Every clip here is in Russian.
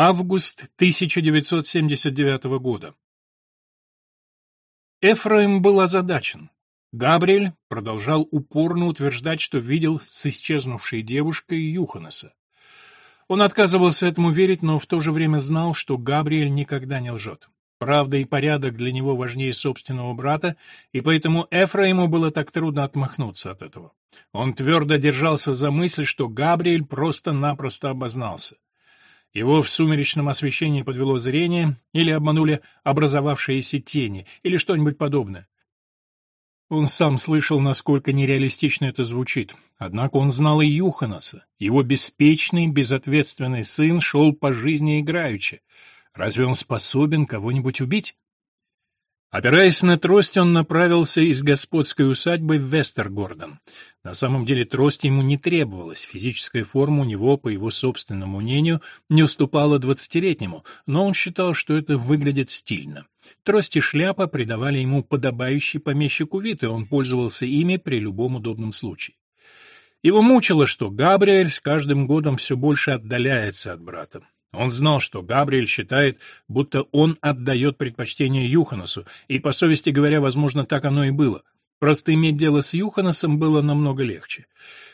Август 1979 года. Эфраим был озадачен. Габриэль продолжал упорно утверждать, что видел с исчезнувшей девушкой Юханеса. Он отказывался этому верить, но в то же время знал, что Габриэль никогда не лжет. Правда и порядок для него важнее собственного брата, и поэтому Эфраиму было так трудно отмахнуться от этого. Он твердо держался за мысль, что Габриэль просто-напросто обознался. Его в сумеречном освещении подвело зрение, или обманули образовавшиеся тени, или что-нибудь подобное. Он сам слышал, насколько нереалистично это звучит. Однако он знал и Юханаса. Его беспечный, безответственный сын шел по жизни играючи. Разве он способен кого-нибудь убить? Опираясь на трость, он направился из господской усадьбы в Вестергордон. На самом деле трость ему не требовалась, физическая форма у него, по его собственному мнению, не уступала двадцатилетнему, но он считал, что это выглядит стильно. Трость и шляпа придавали ему подобающий помещику вид, и он пользовался ими при любом удобном случае. Его мучило, что Габриэль с каждым годом все больше отдаляется от брата. Он знал, что Габриэль считает, будто он отдает предпочтение Юханасу, и, по совести говоря, возможно, так оно и было. Просто иметь дело с Юханасом было намного легче.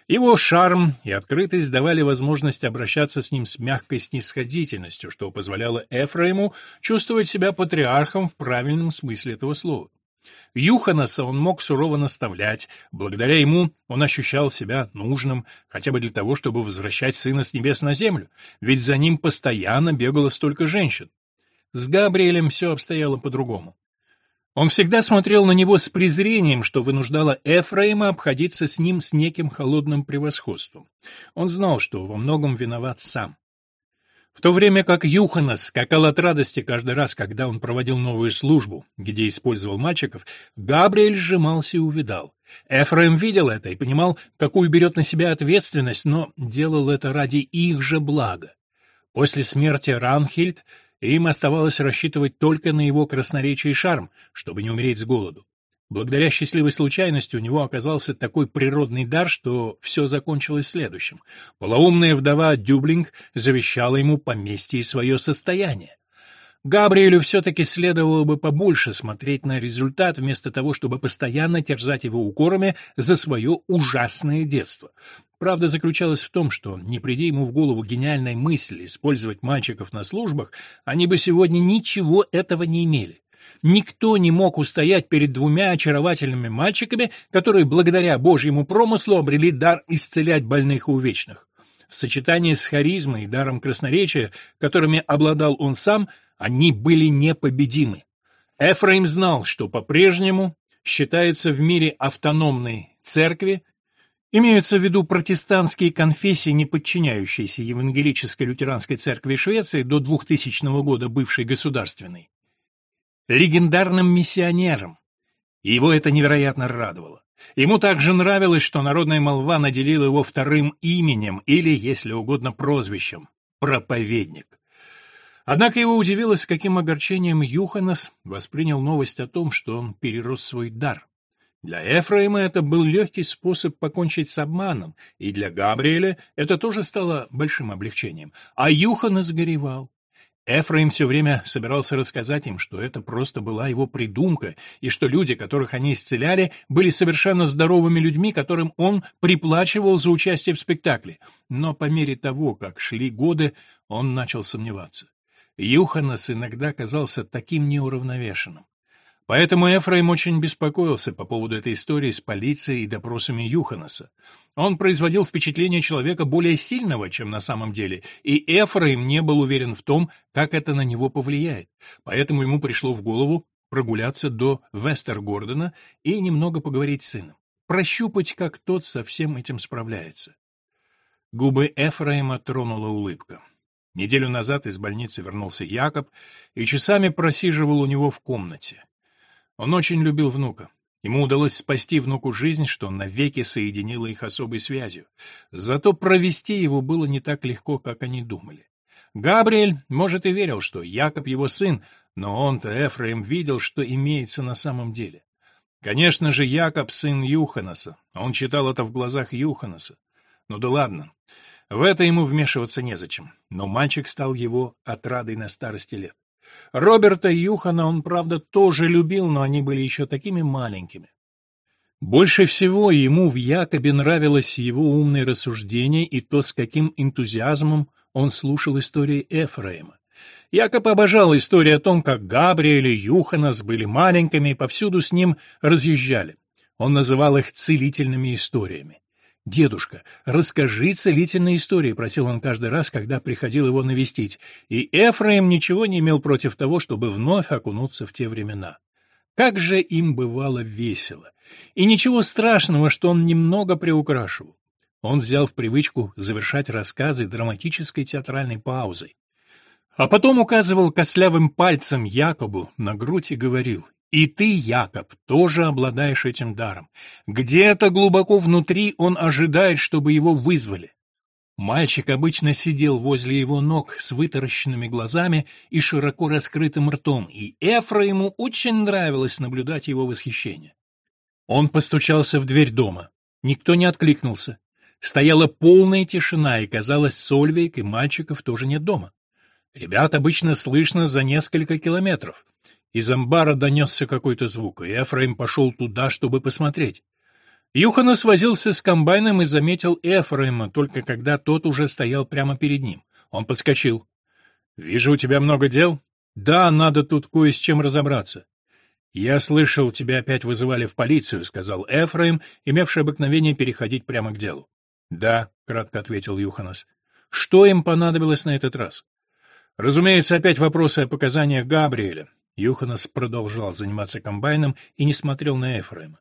Его шарм и открытость давали возможность обращаться с ним с мягкой снисходительностью, что позволяло Эфраиму чувствовать себя патриархом в правильном смысле этого слова. Юханаса он мог сурово наставлять, благодаря ему он ощущал себя нужным, хотя бы для того, чтобы возвращать сына с небес на землю, ведь за ним постоянно бегало столько женщин. С Габриэлем все обстояло по-другому. Он всегда смотрел на него с презрением, что вынуждало Эфраима обходиться с ним с неким холодным превосходством. Он знал, что во многом виноват сам. В то время как Юханас скакал от радости каждый раз, когда он проводил новую службу, где использовал мальчиков, Габриэль сжимался и увидал. Эфраим видел это и понимал, какую берет на себя ответственность, но делал это ради их же блага. После смерти Ранхильд им оставалось рассчитывать только на его красноречие и шарм, чтобы не умереть с голоду. Благодаря счастливой случайности у него оказался такой природный дар, что все закончилось следующим. Полоумная вдова Дюблинг завещала ему поместье и свое состояние. Габриэлю все-таки следовало бы побольше смотреть на результат, вместо того, чтобы постоянно терзать его укорами за свое ужасное детство. Правда заключалась в том, что, не приди ему в голову гениальной мысли использовать мальчиков на службах, они бы сегодня ничего этого не имели. Никто не мог устоять перед двумя очаровательными мальчиками, которые благодаря божьему промыслу обрели дар исцелять больных и увечных. В сочетании с харизмой и даром красноречия, которыми обладал он сам, они были непобедимы. Эфраим знал, что по-прежнему считается в мире автономной церкви, имеются в виду протестантские конфессии, не подчиняющиеся евангелической лютеранской церкви Швеции до 2000 года бывшей государственной, легендарным миссионером. И его это невероятно радовало. Ему также нравилось, что народная молва наделила его вторым именем или, если угодно, прозвищем — проповедник. Однако его удивило, с каким огорчением Юханас воспринял новость о том, что он перерос свой дар. Для Эфраима это был легкий способ покончить с обманом, и для Габриэля это тоже стало большим облегчением. А Юханас горевал. Эфраим все время собирался рассказать им, что это просто была его придумка, и что люди, которых они исцеляли, были совершенно здоровыми людьми, которым он приплачивал за участие в спектакле. Но по мере того, как шли годы, он начал сомневаться. Юханас иногда казался таким неуравновешенным. Поэтому Эфраим очень беспокоился по поводу этой истории с полицией и допросами Юханаса. Он производил впечатление человека более сильного, чем на самом деле, и Эфраим не был уверен в том, как это на него повлияет. Поэтому ему пришло в голову прогуляться до Вестергордона и немного поговорить с сыном, прощупать, как тот со всем этим справляется. Губы Эфраима тронула улыбка. Неделю назад из больницы вернулся Якоб и часами просиживал у него в комнате. Он очень любил внука. Ему удалось спасти внуку жизнь, что навеки соединило их особой связью. Зато провести его было не так легко, как они думали. Габриэль, может, и верил, что Якоб его сын, но он-то, Эфраим, видел, что имеется на самом деле. Конечно же, Якоб сын Юханаса. Он читал это в глазах Юханаса. Ну да ладно. В это ему вмешиваться незачем, но мальчик стал его отрадой на старости лет. Роберта и Юхана он, правда, тоже любил, но они были еще такими маленькими. Больше всего ему в Якобе нравилось его умное рассуждение и то, с каким энтузиазмом он слушал истории Эфраима. Якоб обожал истории о том, как Габриэль и Юханас были маленькими и повсюду с ним разъезжали. Он называл их целительными историями. «Дедушка, расскажи целительные истории», — просил он каждый раз, когда приходил его навестить, и Эфраим ничего не имел против того, чтобы вновь окунуться в те времена. Как же им бывало весело! И ничего страшного, что он немного приукрашивал. Он взял в привычку завершать рассказы драматической театральной паузой. А потом указывал кослявым пальцем Якобу на грудь и говорил, «И ты, Якоб, тоже обладаешь этим даром. Где-то глубоко внутри он ожидает, чтобы его вызвали». Мальчик обычно сидел возле его ног с вытаращенными глазами и широко раскрытым ртом, и Эфра ему очень нравилось наблюдать его восхищение. Он постучался в дверь дома. Никто не откликнулся. Стояла полная тишина, и, казалось, Сольвейк и мальчиков тоже нет дома. Ребят обычно слышно за несколько километров. Из амбара донесся какой-то звук, и Эфраим пошел туда, чтобы посмотреть. Юханас возился с комбайном и заметил Эфраима, только когда тот уже стоял прямо перед ним. Он подскочил. «Вижу, у тебя много дел?» «Да, надо тут кое с чем разобраться». «Я слышал, тебя опять вызывали в полицию», — сказал Эфраим, имевший обыкновение переходить прямо к делу. «Да», — кратко ответил Юханас. «Что им понадобилось на этот раз?» «Разумеется, опять вопросы о показаниях Габриэля». Юханас продолжал заниматься комбайном и не смотрел на Эфраима.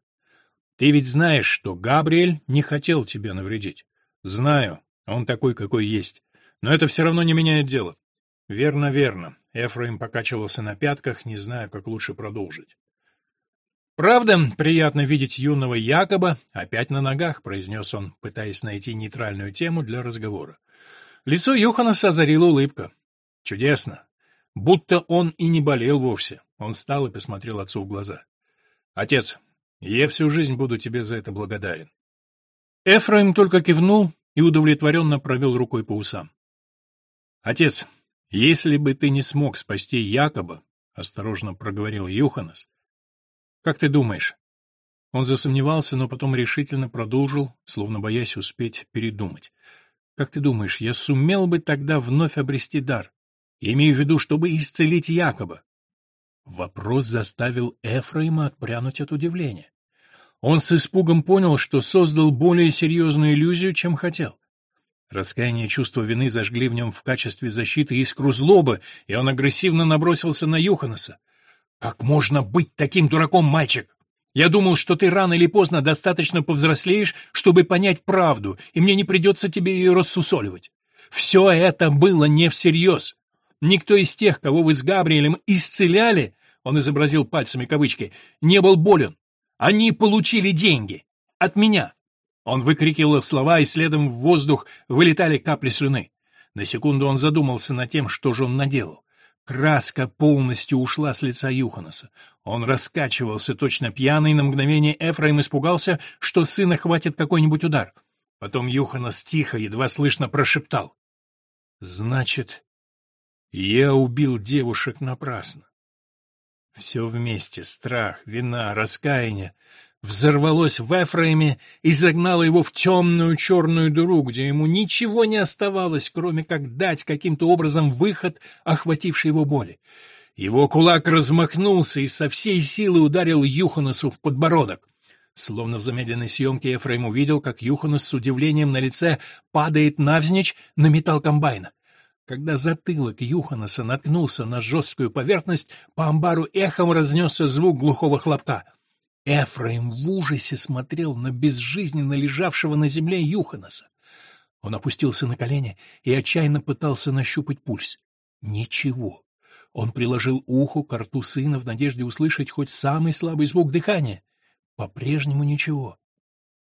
«Ты ведь знаешь, что Габриэль не хотел тебе навредить?» «Знаю. Он такой, какой есть. Но это все равно не меняет дело». «Верно, верно». Эфраим покачивался на пятках, не зная, как лучше продолжить. «Правда, приятно видеть юного Якоба опять на ногах», — произнес он, пытаясь найти нейтральную тему для разговора. Лицо Юханаса озарила улыбка. «Чудесно. Будто он и не болел вовсе». Он встал и посмотрел отцу в глаза. «Отец, я всю жизнь буду тебе за это благодарен». Эфраим только кивнул и удовлетворенно провел рукой по усам. «Отец, если бы ты не смог спасти Якоба, — осторожно проговорил Юханас, как ты думаешь? Он засомневался, но потом решительно продолжил, словно боясь успеть передумать. Как ты думаешь, я сумел бы тогда вновь обрести дар? Имею в виду, чтобы исцелить Якоба. Вопрос заставил Эфраима отпрянуть от удивления. Он с испугом понял, что создал более серьезную иллюзию, чем хотел. Раскаяние и чувство вины зажгли в нем в качестве защиты искру злобы, и он агрессивно набросился на Юханаса. «Как можно быть таким дураком, мальчик? Я думал, что ты рано или поздно достаточно повзрослеешь, чтобы понять правду, и мне не придется тебе ее рассусоливать. Все это было не всерьез. Никто из тех, кого вы с Габриэлем исцеляли, он изобразил пальцами кавычки, не был болен. Они получили деньги. От меня. Он выкрикивал слова, и следом в воздух вылетали капли слюны. На секунду он задумался над тем, что же он наделал. Краска полностью ушла с лица Юханаса. Он раскачивался, точно пьяный, на мгновение Эфраим испугался, что сына хватит какой-нибудь удар. Потом Юханас тихо, едва слышно прошептал. «Значит, я убил девушек напрасно». Все вместе — страх, вина, раскаяние взорвалось в Эфраиме и загнало его в темную черную дыру, где ему ничего не оставалось, кроме как дать каким-то образом выход охватившей его боли. Его кулак размахнулся и со всей силы ударил Юханасу в подбородок. Словно в замедленной съемке Ефраим увидел, как Юханас с удивлением на лице падает навзничь на металл комбайна. Когда затылок Юханаса наткнулся на жесткую поверхность, по амбару эхом разнесся звук глухого хлопка. Эфраим в ужасе смотрел на безжизненно лежавшего на земле Юханаса. Он опустился на колени и отчаянно пытался нащупать пульс. Ничего. Он приложил ухо к рту сына в надежде услышать хоть самый слабый звук дыхания. По-прежнему ничего.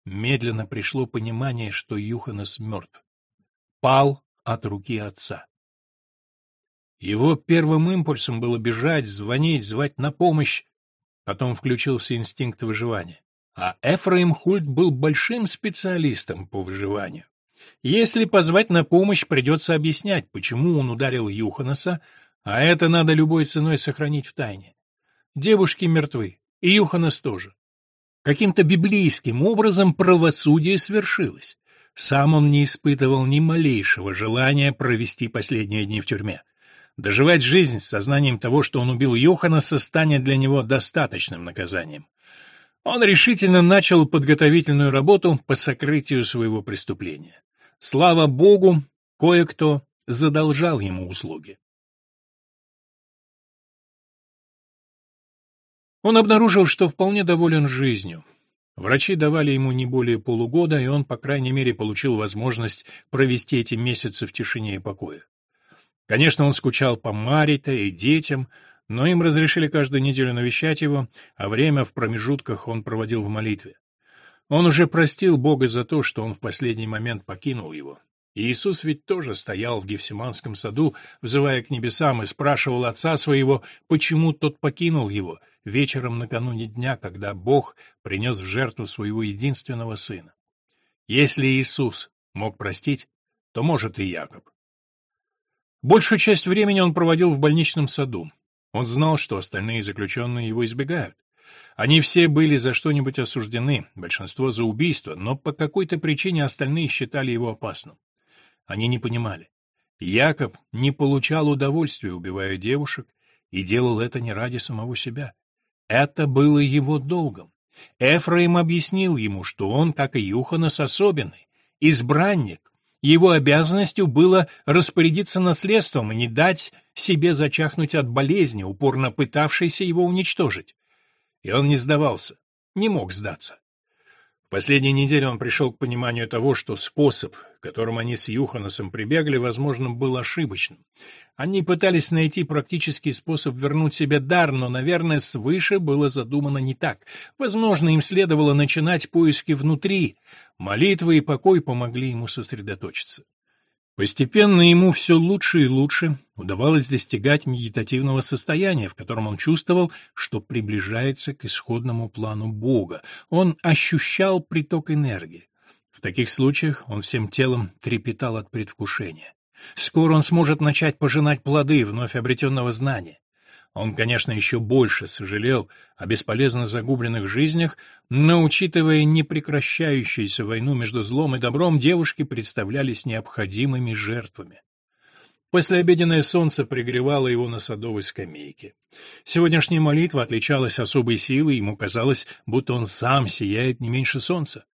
Медленно пришло понимание, что Юханас мертв. Пал от руки отца. Его первым импульсом было бежать, звонить, звать на помощь, Потом включился инстинкт выживания. А Эфраим Хульт был большим специалистом по выживанию. Если позвать на помощь, придется объяснять, почему он ударил Юханаса, а это надо любой ценой сохранить в тайне. Девушки мертвы, и Юханас тоже. Каким-то библейским образом правосудие свершилось. Сам он не испытывал ни малейшего желания провести последние дни в тюрьме. Доживать жизнь с сознанием того, что он убил Йоханнеса, станет для него достаточным наказанием. Он решительно начал подготовительную работу по сокрытию своего преступления. Слава богу, кое-кто задолжал ему услуги. Он обнаружил, что вполне доволен жизнью. Врачи давали ему не более полугода, и он, по крайней мере, получил возможность провести эти месяцы в тишине и покое. Конечно, он скучал по Марита и детям, но им разрешили каждую неделю навещать его, а время в промежутках он проводил в молитве. Он уже простил Бога за то, что он в последний момент покинул его. Иисус ведь тоже стоял в Гефсиманском саду, взывая к небесам, и спрашивал отца своего, почему тот покинул его, вечером накануне дня, когда Бог принес в жертву своего единственного сына. Если Иисус мог простить, то может и Яков. Большую часть времени он проводил в больничном саду. Он знал, что остальные заключенные его избегают. Они все были за что-нибудь осуждены, большинство за убийство, но по какой-то причине остальные считали его опасным. Они не понимали. Якоб не получал удовольствия, убивая девушек, и делал это не ради самого себя. Это было его долгом. Эфраим объяснил ему, что он, как и Юханас, особенный, избранник, его обязанностью было распорядиться наследством и не дать себе зачахнуть от болезни, упорно пытавшейся его уничтожить. И он не сдавался, не мог сдаться. В последние недели он пришел к пониманию того, что способ, которым они с Юханасом прибегли, возможно, был ошибочным. Они пытались найти практический способ вернуть себе дар, но, наверное, свыше было задумано не так. Возможно, им следовало начинать поиски внутри. Молитвы и покой помогли ему сосредоточиться. Постепенно ему все лучше и лучше удавалось достигать медитативного состояния, в котором он чувствовал, что приближается к исходному плану Бога. Он ощущал приток энергии. В таких случаях он всем телом трепетал от предвкушения. Скоро он сможет начать пожинать плоды вновь обретенного знания. Он, конечно, еще больше сожалел о бесполезно загубленных жизнях, но, учитывая непрекращающуюся войну между злом и добром, девушки представлялись необходимыми жертвами. Послеобеденное солнце пригревало его на садовой скамейке. Сегодняшняя молитва отличалась особой силой, ему казалось, будто он сам сияет не меньше солнца.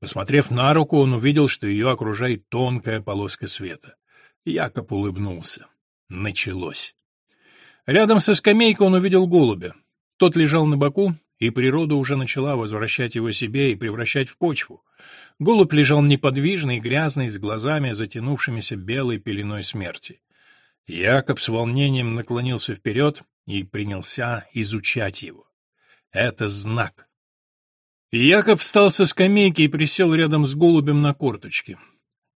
Посмотрев на руку, он увидел, что ее окружает тонкая полоска света. Якоб улыбнулся. Началось. Рядом со скамейкой он увидел голубя. Тот лежал на боку, и природа уже начала возвращать его себе и превращать в почву. Голубь лежал неподвижный, грязный, с глазами, затянувшимися белой пеленой смерти. Якоб с волнением наклонился вперед и принялся изучать его. Это знак. Якоб встал со скамейки и присел рядом с голубем на корточке.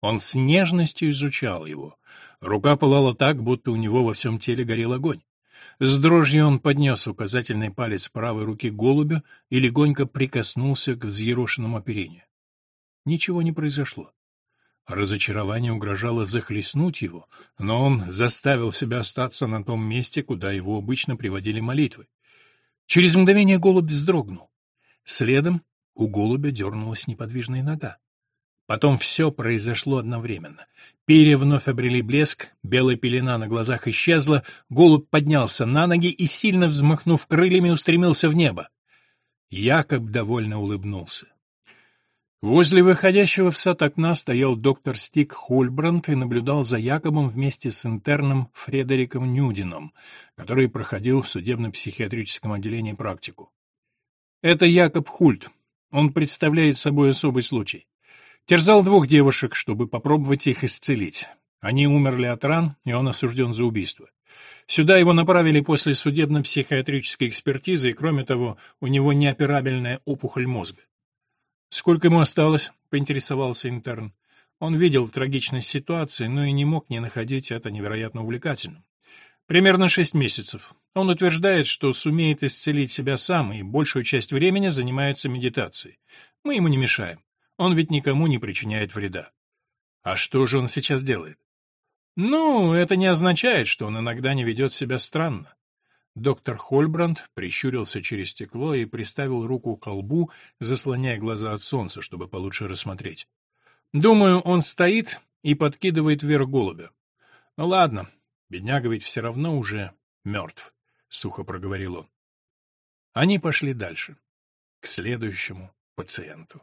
Он с нежностью изучал его. Рука пылала так, будто у него во всем теле горел огонь. С дрожью он поднес указательный палец правой руки к голубю и легонько прикоснулся к взъерошенному оперению. Ничего не произошло. Разочарование угрожало захлестнуть его, но он заставил себя остаться на том месте, куда его обычно приводили молитвы. Через мгновение голубь вздрогнул. Следом у голубя дернулась неподвижная нога. Потом все произошло одновременно. Перья вновь обрели блеск, белая пелена на глазах исчезла, голубь поднялся на ноги и, сильно взмахнув крыльями, устремился в небо. Якоб довольно улыбнулся. Возле выходящего в сад окна стоял доктор Стик Хольбранд и наблюдал за Якобом вместе с интерном Фредериком Нюдином, который проходил в судебно-психиатрическом отделении практику. Это Якоб Хульт. Он представляет собой особый случай. Терзал двух девушек, чтобы попробовать их исцелить. Они умерли от ран, и он осужден за убийство. Сюда его направили после судебно-психиатрической экспертизы, и, кроме того, у него неоперабельная опухоль мозга. «Сколько ему осталось?» — поинтересовался интерн. Он видел трагичность ситуации, но и не мог не находить это невероятно увлекательным. Примерно шесть месяцев. Он утверждает, что сумеет исцелить себя сам и большую часть времени занимается медитацией. Мы ему не мешаем. Он ведь никому не причиняет вреда. А что же он сейчас делает? Ну, это не означает, что он иногда не ведет себя странно. Доктор Хольбранд прищурился через стекло и приставил руку к колбу, заслоняя глаза от солнца, чтобы получше рассмотреть. Думаю, он стоит и подкидывает вверх голубя. Ну ладно, бедняга ведь все равно уже мертв, — сухо проговорил он. Они пошли дальше, к следующему пациенту.